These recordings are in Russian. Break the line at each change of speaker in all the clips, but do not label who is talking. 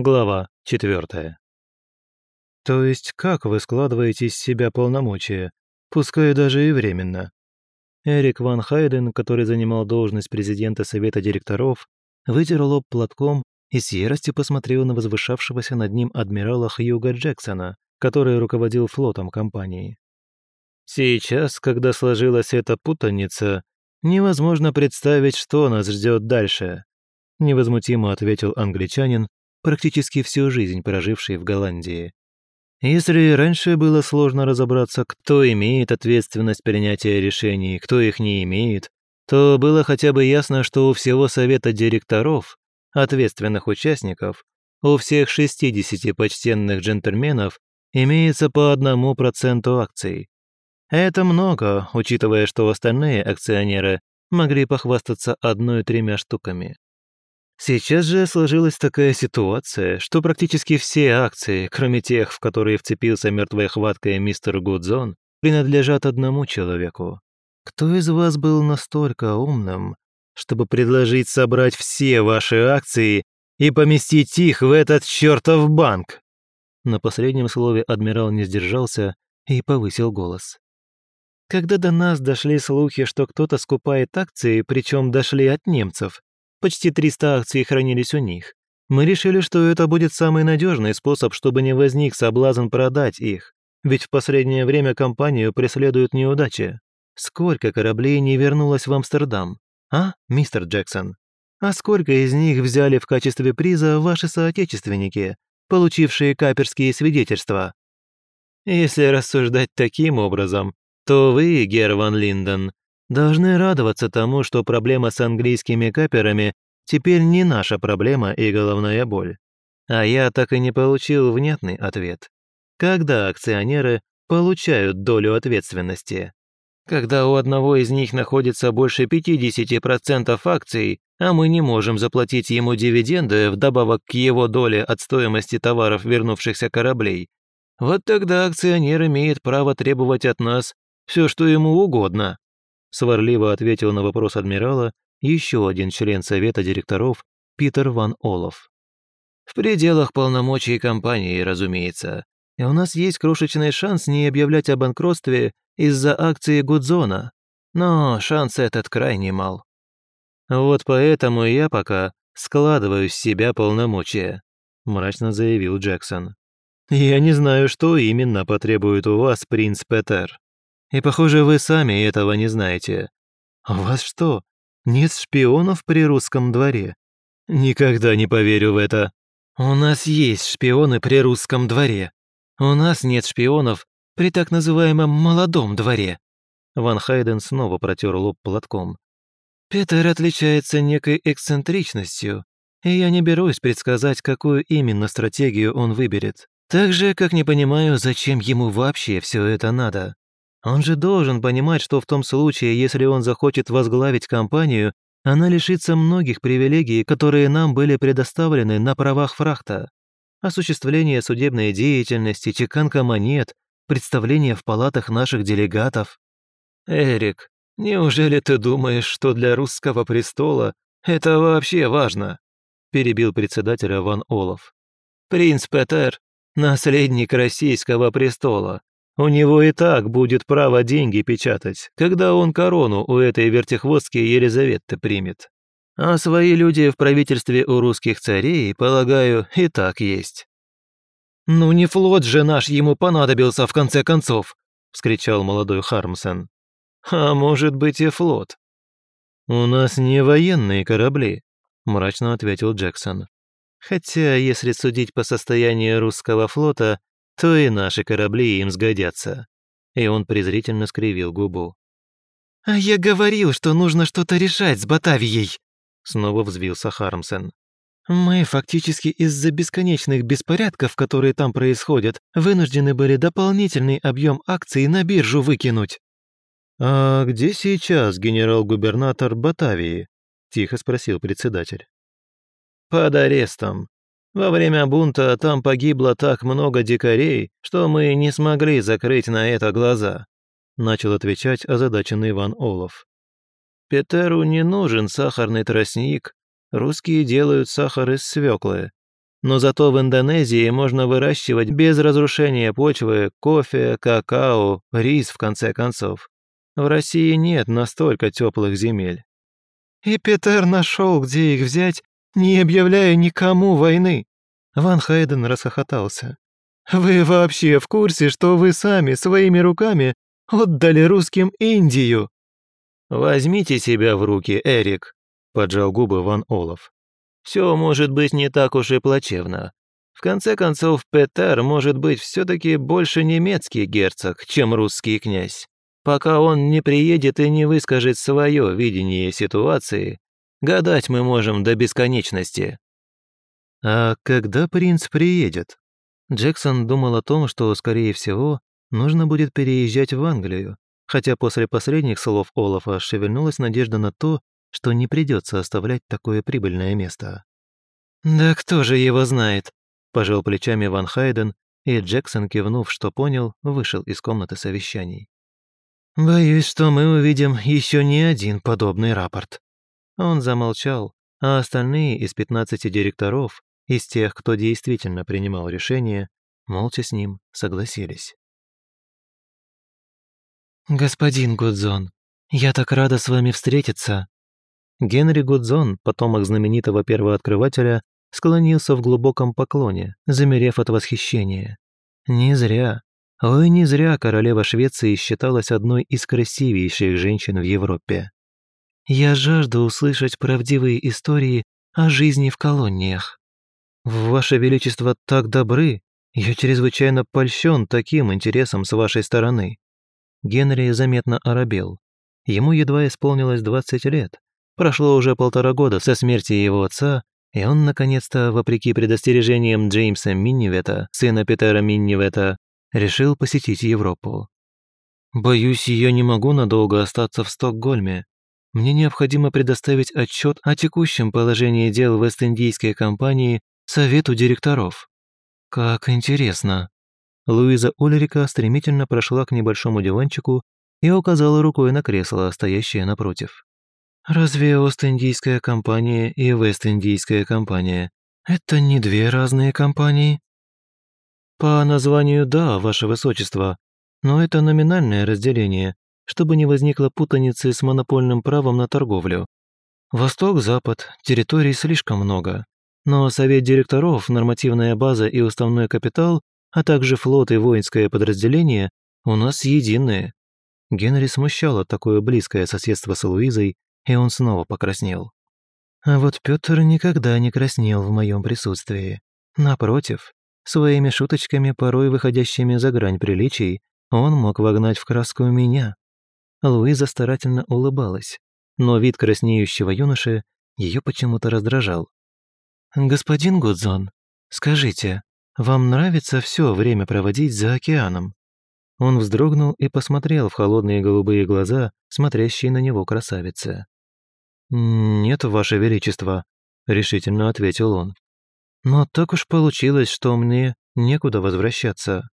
Глава 4. То есть как вы складываете из себя полномочия, пускай даже и временно? Эрик Ван Хайден, который занимал должность президента Совета директоров, вытер лоб платком и с яростью посмотрел на возвышавшегося над ним адмирала Хьюга Джексона, который руководил флотом компании. Сейчас, когда сложилась эта путаница, невозможно представить, что нас ждет дальше, невозмутимо ответил англичанин, практически всю жизнь проживший в Голландии. Если раньше было сложно разобраться, кто имеет ответственность принятия решений, кто их не имеет, то было хотя бы ясно, что у всего совета директоров, ответственных участников, у всех 60 почтенных джентльменов имеется по одному проценту акций. Это много, учитывая, что остальные акционеры могли похвастаться одной-тремя штуками. Сейчас же сложилась такая ситуация, что практически все акции, кроме тех, в которые вцепился мертвой хваткой мистер Гудзон, принадлежат одному человеку. Кто из вас был настолько умным, чтобы предложить собрать все ваши акции и поместить их в этот чертов банк?» На последнем слове адмирал не сдержался и повысил голос. Когда до нас дошли слухи, что кто-то скупает акции, причем дошли от немцев, Почти 300 акций хранились у них. Мы решили, что это будет самый надежный способ, чтобы не возник соблазн продать их. Ведь в последнее время компанию преследуют неудачи. Сколько кораблей не вернулось в Амстердам? А, мистер Джексон? А сколько из них взяли в качестве приза ваши соотечественники, получившие каперские свидетельства? Если рассуждать таким образом, то вы, Гер Ван Линден, должны радоваться тому, что проблема с английскими каперами теперь не наша проблема и головная боль. А я так и не получил внятный ответ. Когда акционеры получают долю ответственности? Когда у одного из них находится больше 50% акций, а мы не можем заплатить ему дивиденды вдобавок к его доле от стоимости товаров вернувшихся кораблей, вот тогда акционер имеет право требовать от нас все, что ему угодно. Сварливо ответил на вопрос адмирала еще один член совета директоров Питер Ван Олов. В пределах полномочий компании, разумеется. И у нас есть крошечный шанс не объявлять о банкротстве из-за акции Гудзона. Но шанс этот крайне мал. Вот поэтому я пока складываю с себя полномочия, мрачно заявил Джексон. Я не знаю, что именно потребует у вас принц Петер. И, похоже, вы сами этого не знаете. У вас что, нет шпионов при русском дворе? Никогда не поверю в это. У нас есть шпионы при русском дворе. У нас нет шпионов при так называемом молодом дворе. Ван Хайден снова протер лоб платком. Петер отличается некой эксцентричностью, и я не берусь предсказать, какую именно стратегию он выберет. Так же, как не понимаю, зачем ему вообще все это надо. Он же должен понимать, что в том случае, если он захочет возглавить компанию, она лишится многих привилегий, которые нам были предоставлены на правах фрахта. Осуществление судебной деятельности, чеканка монет, представление в палатах наших делегатов. Эрик, неужели ты думаешь, что для русского престола это вообще важно? перебил председателя Ван Олов. Принц Петер – наследник российского престола, у него и так будет право деньги печатать, когда он корону у этой вертихвостки Елизаветы примет. А свои люди в правительстве у русских царей, полагаю, и так есть». «Ну не флот же наш ему понадобился в конце концов!» – вскричал молодой Хармсон. «А может быть и флот?» «У нас не военные корабли», – мрачно ответил Джексон. «Хотя, если судить по состоянию русского флота, то и наши корабли им сгодятся». И он презрительно скривил губу. «А я говорил, что нужно что-то решать с Батавией!» Снова взвился Хармсен. «Мы фактически из-за бесконечных беспорядков, которые там происходят, вынуждены были дополнительный объем акций на биржу выкинуть». «А где сейчас генерал-губернатор Батавии?» – тихо спросил председатель. «Под арестом. Во время бунта там погибло так много дикарей, что мы не смогли закрыть на это глаза», начал отвечать озадаченный Иван Олов. «Петеру не нужен сахарный тростник. Русские делают сахар из свеклы. Но зато в Индонезии можно выращивать без разрушения почвы кофе, какао, рис, в конце концов. В России нет настолько теплых земель. И Петер нашел, где их взять, не объявляя никому войны. Ван Хайден расхохотался. «Вы вообще в курсе, что вы сами своими руками отдали русским Индию?» «Возьмите себя в руки, Эрик», – поджал губы Ван Олаф. «Все может быть не так уж и плачевно. В конце концов, Петер может быть все-таки больше немецкий герцог, чем русский князь. Пока он не приедет и не выскажет свое видение ситуации, гадать мы можем до бесконечности». «А когда принц приедет?» Джексон думал о том, что, скорее всего, нужно будет переезжать в Англию, хотя после последних слов Олафа шевельнулась надежда на то, что не придется оставлять такое прибыльное место. «Да кто же его знает?» – пожал плечами Ван Хайден, и Джексон, кивнув, что понял, вышел из комнаты совещаний. «Боюсь, что мы увидим еще не один подобный рапорт». Он замолчал, а остальные из 15 директоров, из тех, кто действительно принимал решение, молча с ним согласились. «Господин Гудзон, я так рада с вами встретиться!» Генри Гудзон, потомок знаменитого первооткрывателя, склонился в глубоком поклоне, замерев от восхищения. Не зря, ой, не зря королева Швеции считалась одной из красивейших женщин в Европе. Я жажду услышать правдивые истории о жизни в колониях. Ваше Величество так добры, я чрезвычайно польщен таким интересом с вашей стороны. Генри заметно оробел. Ему едва исполнилось 20 лет. Прошло уже полтора года со смерти его отца, и он, наконец-то, вопреки предостережениям Джеймса Миннивета, сына Петера Миннивета, решил посетить Европу. «Боюсь, я не могу надолго остаться в Стокгольме. Мне необходимо предоставить отчет о текущем положении дел Вест-Индийской компании Совету директоров». «Как интересно», Луиза Ульрика стремительно прошла к небольшому диванчику и указала рукой на кресло, стоящее напротив. «Разве Ост-Индийская компания и Вест-Индийская компания – это не две разные компании?» «По названию – да, ваше высочество, но это номинальное разделение, чтобы не возникло путаницы с монопольным правом на торговлю. Восток-запад, территорий слишком много, но совет директоров, нормативная база и уставной капитал а также флот и воинское подразделение у нас единые». Генри смущало такое близкое соседство с Луизой, и он снова покраснел. А вот Пётр никогда не краснел в моем присутствии. Напротив, своими шуточками, порой выходящими за грань приличий, он мог вогнать в краску меня. Луиза старательно улыбалась, но вид краснеющего юноши ее почему-то раздражал. «Господин Гудзон, скажите, вам нравится все время проводить за океаном?» Он вздрогнул и посмотрел в холодные голубые глаза, смотрящие на него красавицы. «Нет, Ваше Величество», — решительно ответил он. «Но так уж получилось, что мне некуда возвращаться.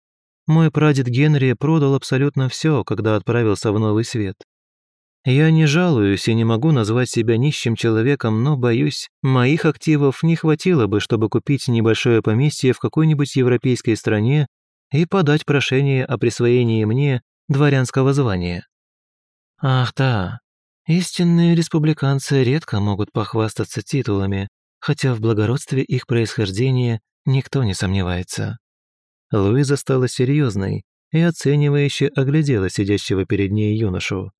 Мой прадед Генри продал абсолютно все, когда отправился в Новый Свет. Я не жалуюсь и не могу назвать себя нищим человеком, но, боюсь, моих активов не хватило бы, чтобы купить небольшое поместье в какой-нибудь европейской стране и подать прошение о присвоении мне дворянского звания. Ах да, истинные республиканцы редко могут похвастаться титулами, хотя в благородстве их происхождения никто не сомневается. Луиза стала серьезной и оценивающе оглядела сидящего перед ней юношу.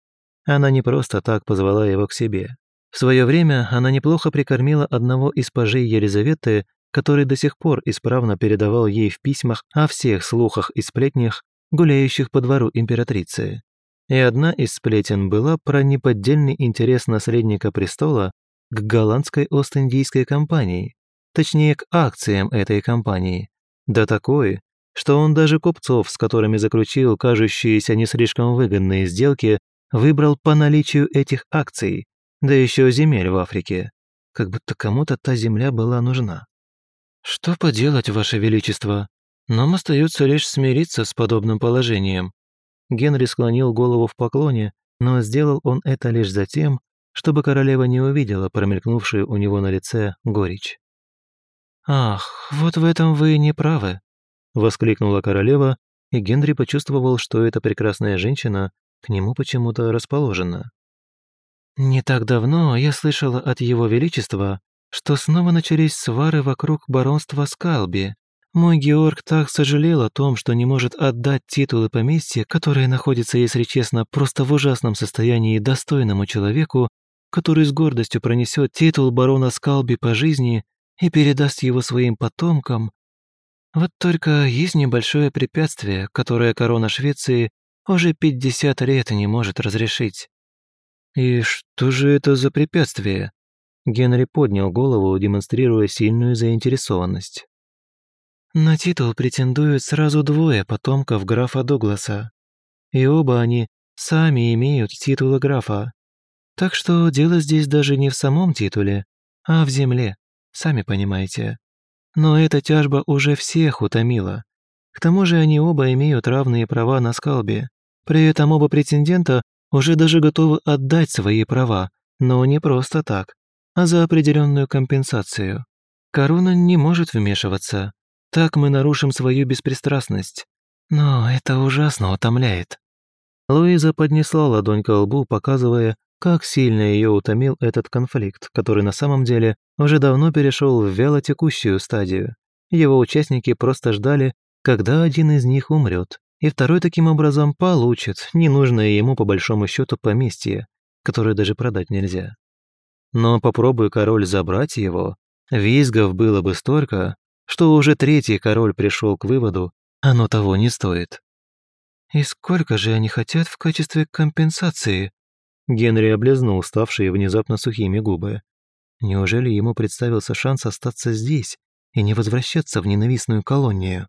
Она не просто так позвала его к себе. В свое время она неплохо прикормила одного из пажей Елизаветы, который до сих пор исправно передавал ей в письмах о всех слухах и сплетнях, гуляющих по двору императрицы. И одна из сплетен была про неподдельный интерес наследника престола к голландской Ост-Индийской компании, точнее к акциям этой компании, да такой, что он даже купцов, с которыми заключил кажущиеся не слишком выгодные сделки, Выбрал по наличию этих акций, да еще земель в Африке. Как будто кому-то та земля была нужна. «Что поделать, Ваше Величество? Нам остается лишь смириться с подобным положением». Генри склонил голову в поклоне, но сделал он это лишь за тем, чтобы королева не увидела промелькнувшую у него на лице горечь. «Ах, вот в этом вы не правы», — воскликнула королева, и Генри почувствовал, что эта прекрасная женщина к нему почему-то расположена. «Не так давно я слышала от Его Величества, что снова начались свары вокруг баронства Скалби. Мой Георг так сожалел о том, что не может отдать титулы поместья, которые находятся, если честно, просто в ужасном состоянии достойному человеку, который с гордостью пронесет титул барона Скалби по жизни и передаст его своим потомкам. Вот только есть небольшое препятствие, которое корона Швеции уже 50 лет не может разрешить. И что же это за препятствие? Генри поднял голову, демонстрируя сильную заинтересованность. На титул претендуют сразу двое потомков графа Дугласа. И оба они сами имеют титулы графа. Так что дело здесь даже не в самом титуле, а в земле, сами понимаете. Но эта тяжба уже всех утомила. К тому же они оба имеют равные права на скалбе. При этом оба претендента уже даже готовы отдать свои права, но не просто так, а за определенную компенсацию. Корона не может вмешиваться. Так мы нарушим свою беспристрастность. Но это ужасно утомляет. Луиза поднесла ладонь к лбу, показывая, как сильно ее утомил этот конфликт, который на самом деле уже давно перешел в вялотекущую стадию. Его участники просто ждали, когда один из них умрет, и второй таким образом получит ненужное ему по большому счету поместье, которое даже продать нельзя. Но попробуй король забрать его, визгов было бы столько, что уже третий король пришел к выводу, оно того не стоит. «И сколько же они хотят в качестве компенсации?» Генри облизнул ставшие внезапно сухими губы. Неужели ему представился шанс остаться здесь и не возвращаться в ненавистную колонию?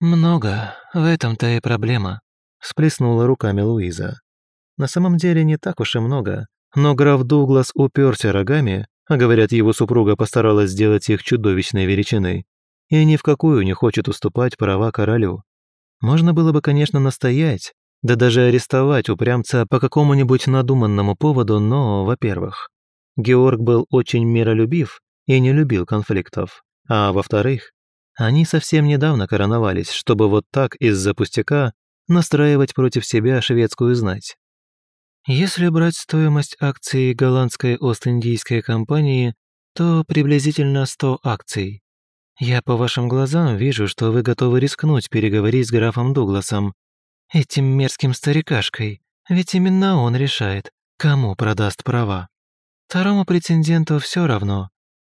«Много, в этом-то и проблема», – сплеснула руками Луиза. На самом деле не так уж и много, но граф Дуглас уперся рогами, а говорят, его супруга постаралась сделать их чудовищной величиной, и ни в какую не хочет уступать права королю. Можно было бы, конечно, настоять, да даже арестовать упрямца по какому-нибудь надуманному поводу, но, во-первых, Георг был очень миролюбив и не любил конфликтов, а во-вторых, они совсем недавно короновались, чтобы вот так из-за пустяка настраивать против себя шведскую знать. Если брать стоимость акций голландской Ост-Индийской компании, то приблизительно 100 акций. Я по вашим глазам вижу, что вы готовы рискнуть переговорить с графом Дугласом, этим мерзким старикашкой, ведь именно он решает, кому продаст права. Второму претенденту все равно.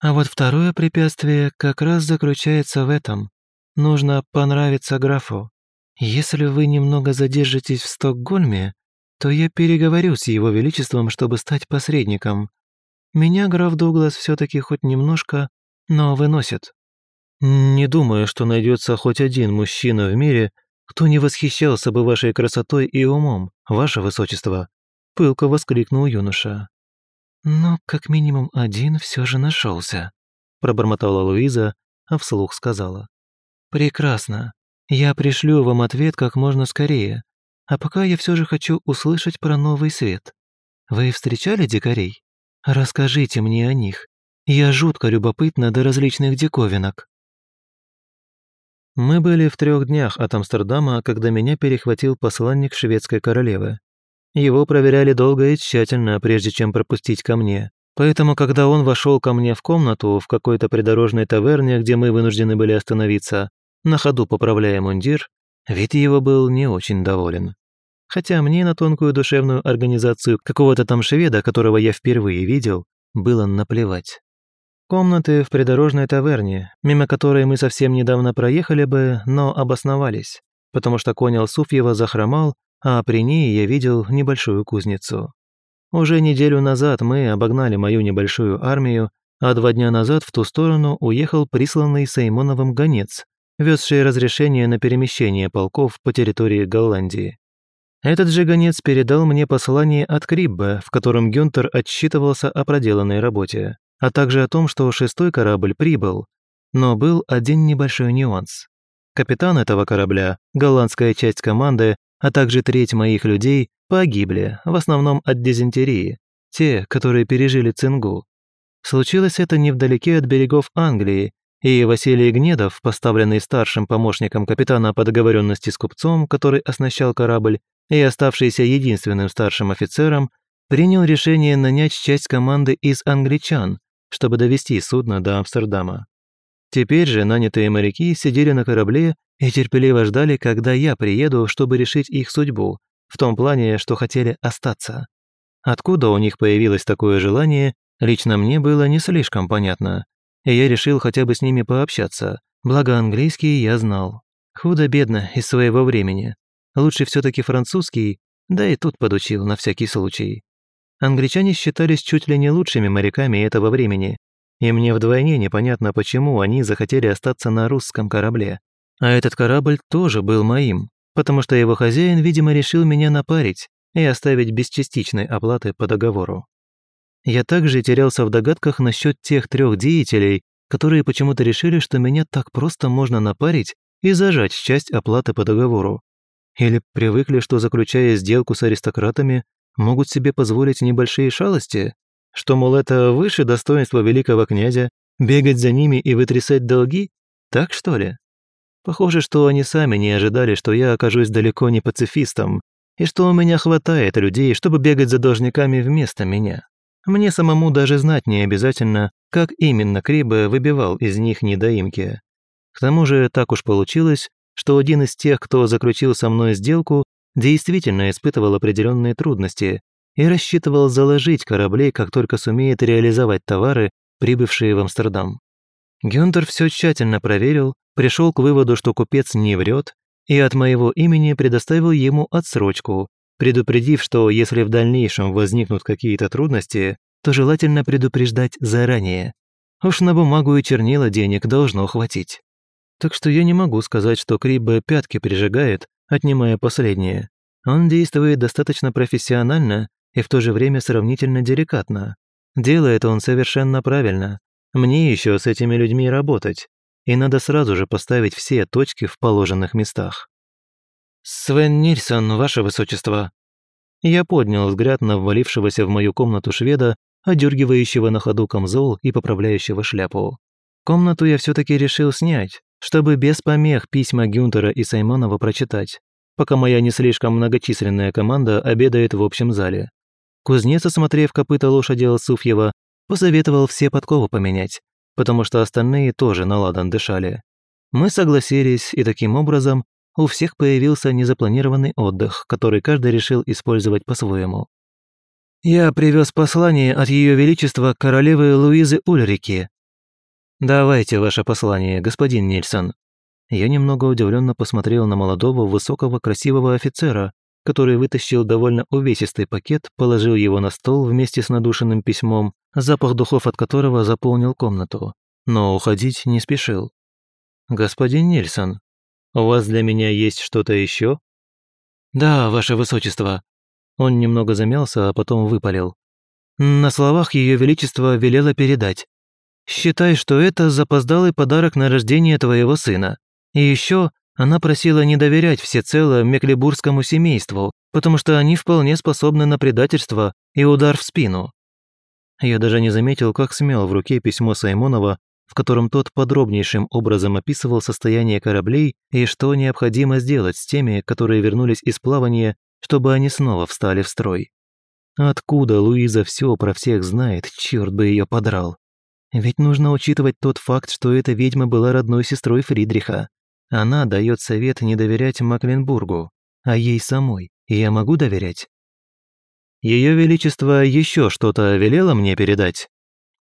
А вот второе препятствие как раз заключается в этом. Нужно понравиться графу. Если вы немного задержитесь в Стокгольме, то я переговорю с его величеством, чтобы стать посредником. Меня граф Дуглас все таки хоть немножко, но выносит. Не думаю, что найдется хоть один мужчина в мире, кто не восхищался бы вашей красотой и умом, ваше высочество», — пылко воскликнул юноша. «Но как минимум один все же нашелся», — пробормотала Луиза, а вслух сказала. «Прекрасно. Я пришлю вам ответ как можно скорее. А пока я все же хочу услышать про новый свет. Вы встречали дикарей? Расскажите мне о них. Я жутко любопытна до различных диковинок». Мы были в трех днях от Амстердама, когда меня перехватил посланник шведской королевы. Его проверяли долго и тщательно, прежде чем пропустить ко мне. Поэтому, когда он вошел ко мне в комнату в какой-то придорожной таверне, где мы вынуждены были остановиться, на ходу поправляя мундир, вид его был не очень доволен. Хотя мне на тонкую душевную организацию какого-то там шведа, которого я впервые видел, было наплевать. Комнаты в придорожной таверне, мимо которой мы совсем недавно проехали бы, но обосновались, потому что конь Алсуфьева захромал, а при ней я видел небольшую кузницу. Уже неделю назад мы обогнали мою небольшую армию, а два дня назад в ту сторону уехал присланный Саймоновым гонец, везший разрешение на перемещение полков по территории Голландии. Этот же гонец передал мне послание от Криббе, в котором Гюнтер отчитывался о проделанной работе а также о том, что шестой корабль прибыл. Но был один небольшой нюанс. Капитан этого корабля, голландская часть команды, а также треть моих людей погибли, в основном от дизентерии, те, которые пережили цингу. Случилось это невдалеке от берегов Англии, и Василий Гнедов, поставленный старшим помощником капитана по договоренности с купцом, который оснащал корабль, и оставшийся единственным старшим офицером, принял решение нанять часть команды из англичан, чтобы довести судно до Амстердама. Теперь же нанятые моряки сидели на корабле и терпеливо ждали, когда я приеду, чтобы решить их судьбу, в том плане, что хотели остаться. Откуда у них появилось такое желание, лично мне было не слишком понятно, и я решил хотя бы с ними пообщаться, благо английский я знал. Худо-бедно из своего времени. Лучше все таки французский, да и тут подучил на всякий случай. Англичане считались чуть ли не лучшими моряками этого времени, и мне вдвойне непонятно, почему они захотели остаться на русском корабле. А этот корабль тоже был моим, потому что его хозяин, видимо, решил меня напарить и оставить без частичной оплаты по договору. Я также терялся в догадках насчет тех трех деятелей, которые почему-то решили, что меня так просто можно напарить и зажать часть оплаты по договору. Или привыкли, что, заключая сделку с аристократами, могут себе позволить небольшие шалости, что, мол, это выше достоинства великого князя, бегать за ними и вытрясать долги? Так что ли? Похоже, что они сами не ожидали, что я окажусь далеко не пацифистом, и что у меня хватает людей, чтобы бегать за должниками вместо меня. Мне самому даже знать не обязательно, как именно Крибе выбивал из них недоимки. К тому же так уж получилось, что один из тех, кто заключил со мной сделку, действительно испытывал определенные трудности и рассчитывал заложить корабли, как только сумеет реализовать товары, прибывшие в Амстердам. Гюнтер все тщательно проверил, пришел к выводу, что купец не врет, и от моего имени предоставил ему отсрочку, предупредив, что если в дальнейшем возникнут какие-то трудности, то желательно предупреждать заранее. Уж на бумагу и чернила денег должно хватить. Так что я не могу сказать, что Криббе пятки прижигает, отнимая последнее. Он действует достаточно профессионально и в то же время сравнительно деликатно. Делает он совершенно правильно. Мне еще с этими людьми работать, и надо сразу же поставить все точки в положенных местах. «Свен Нильсон, ваше высочество». Я поднял взгляд на ввалившегося в мою комнату шведа, одергивающего на ходу камзол и поправляющего шляпу. Комнату я все таки решил снять, чтобы без помех письма Гюнтера и Саймонова прочитать, пока моя не слишком многочисленная команда обедает в общем зале. Кузнец, осмотрев копыта лошади Алсуфьева, посоветовал все подковы поменять, потому что остальные тоже на ладан дышали. Мы согласились, и таким образом у всех появился незапланированный отдых, который каждый решил использовать по-своему. «Я привез послание от Ее Величества королевы Луизы Ульрики», «Давайте ваше послание, господин Нильсон». Я немного удивленно посмотрел на молодого, высокого, красивого офицера, который вытащил довольно увесистый пакет, положил его на стол вместе с надушенным письмом, запах духов от которого заполнил комнату, но уходить не спешил. «Господин Нильсон, у вас для меня есть что-то еще?» «Да, ваше высочество». Он немного замялся, а потом выпалил. «На словах Ее Величество велело передать. Считай, что это запоздалый подарок на рождение твоего сына. И еще она просила не доверять всецело Меклебургскому семейству, потому что они вполне способны на предательство и удар в спину. Я даже не заметил, как смял в руке письмо Саймонова, в котором тот подробнейшим образом описывал состояние кораблей и что необходимо сделать с теми, которые вернулись из плавания, чтобы они снова встали в строй. Откуда Луиза все про всех знает, черт бы ее подрал. Ведь нужно учитывать тот факт, что эта ведьма была родной сестрой Фридриха. Она дает совет не доверять Макленбургу, а ей самой я могу доверять? Ее Величество еще что-то велело мне передать?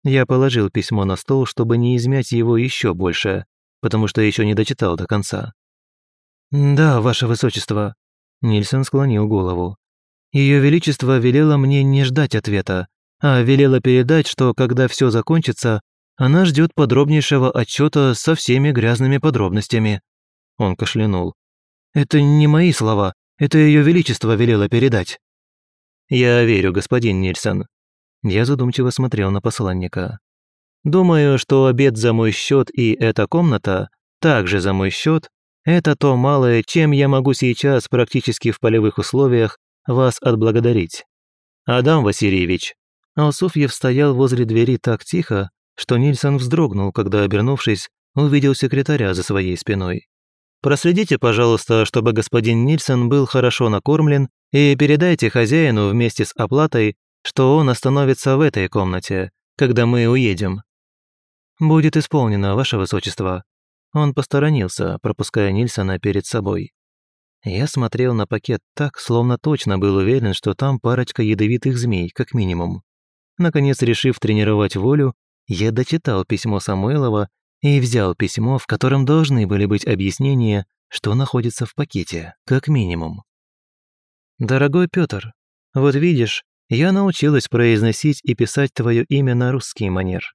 Я положил письмо на стол, чтобы не измять его еще больше, потому что еще не дочитал до конца. «Да, Ваше Высочество», — Нильсон склонил голову. Ее Величество велело мне не ждать ответа, а велела передать, что когда все закончится, она ждет подробнейшего отчета со всеми грязными подробностями. Он кашлянул. Это не мои слова, это ее величество велело передать. Я верю, господин Нильсон. Я задумчиво смотрел на посланника. Думаю, что обед за мой счет и эта комната также за мой счет это то малое, чем я могу сейчас практически в полевых условиях вас отблагодарить. Адам Васильевич, Алсуфьев стоял возле двери так тихо, что Нильсон вздрогнул, когда, обернувшись, увидел секретаря за своей спиной. «Проследите, пожалуйста, чтобы господин Нильсон был хорошо накормлен и передайте хозяину вместе с оплатой, что он остановится в этой комнате, когда мы уедем». «Будет исполнено, ваше высочество». Он посторонился, пропуская Нильсона перед собой. Я смотрел на пакет так, словно точно был уверен, что там парочка ядовитых змей, как минимум. Наконец, решив тренировать волю, я дочитал письмо Самойлова и взял письмо, в котором должны были быть объяснения, что находится в пакете, как минимум. «Дорогой Пётр, вот видишь, я научилась произносить и писать твое имя на русский манер.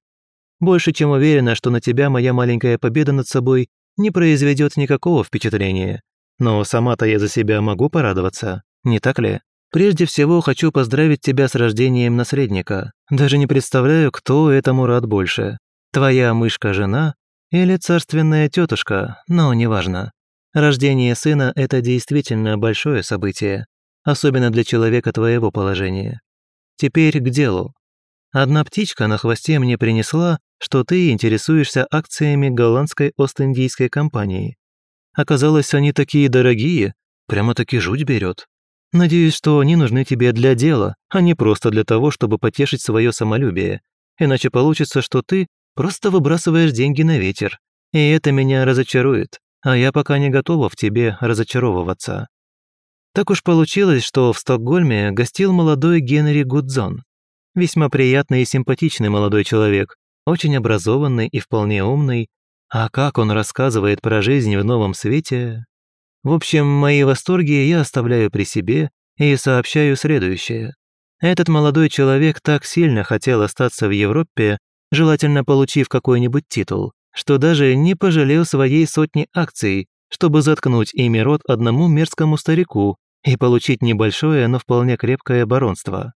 Больше чем уверена, что на тебя моя маленькая победа над собой не произведет никакого впечатления. Но сама-то я за себя могу порадоваться, не так ли? Прежде всего хочу поздравить тебя с рождением наследника. Даже не представляю, кто этому рад больше. Твоя мышка-жена или царственная тетушка, но неважно. Рождение сына – это действительно большое событие, особенно для человека твоего положения. Теперь к делу. Одна птичка на хвосте мне принесла, что ты интересуешься акциями голландской Ост-Индийской компании. Оказалось, они такие дорогие, прямо-таки жуть берет. Надеюсь, что они нужны тебе для дела, а не просто для того, чтобы потешить свое самолюбие. Иначе получится, что ты просто выбрасываешь деньги на ветер. И это меня разочарует, а я пока не готова в тебе разочаровываться. Так уж получилось, что в Стокгольме гостил молодой Генри Гудзон. Весьма приятный и симпатичный молодой человек, очень образованный и вполне умный. А как он рассказывает про жизнь в новом свете, в общем, мои восторги я оставляю при себе и сообщаю следующее. Этот молодой человек так сильно хотел остаться в Европе, желательно получив какой-нибудь титул, что даже не пожалел своей сотни акций, чтобы заткнуть ими рот одному мерзкому старику и получить небольшое, но вполне крепкое баронство.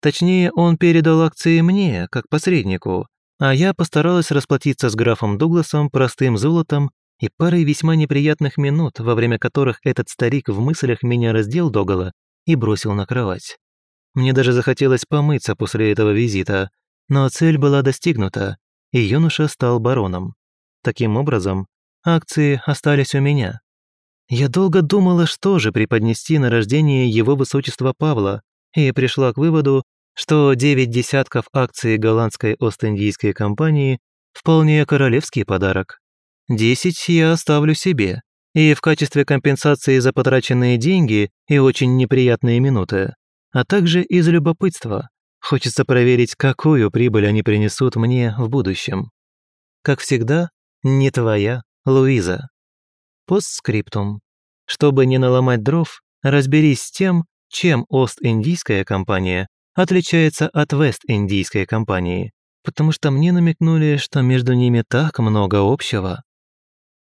Точнее, он передал акции мне, как посреднику, а я постаралась расплатиться с графом Дугласом простым золотом и парой весьма неприятных минут, во время которых этот старик в мыслях меня раздел догола и бросил на кровать. Мне даже захотелось помыться после этого визита, но цель была достигнута, и юноша стал бароном. Таким образом, акции остались у меня. Я долго думала, что же преподнести на рождение его высочества Павла, и пришла к выводу, что девять десятков акций голландской Ост-Индийской компании вполне королевский подарок. Десять я оставлю себе, и в качестве компенсации за потраченные деньги и очень неприятные минуты, а также из любопытства. Хочется проверить, какую прибыль они принесут мне в будущем. Как всегда, не твоя, Луиза. Постскриптум. Чтобы не наломать дров, разберись с тем, чем Ост-Индийская компания отличается от Вест-Индийской компании, потому что мне намекнули, что между ними так много общего.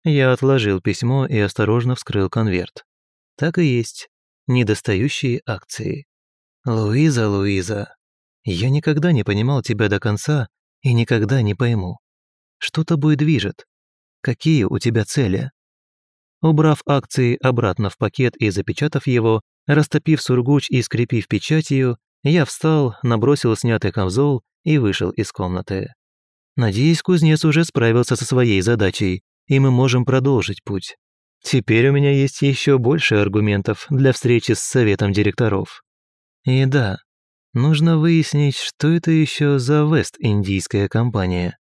Я отложил письмо и осторожно вскрыл конверт. Так и есть. Недостающие акции. Луиза, Луиза, я никогда не понимал тебя до конца и никогда не пойму. Что тобой движет? Какие у тебя цели? Убрав акции обратно в пакет и запечатав его, растопив сургуч и скрепив печатью, я встал, набросил снятый камзол и вышел из комнаты. Надеюсь, кузнец уже справился со своей задачей, и мы можем продолжить путь. Теперь у меня есть еще больше аргументов для встречи с советом директоров. И да, нужно выяснить, что это еще за Вест-Индийская компания.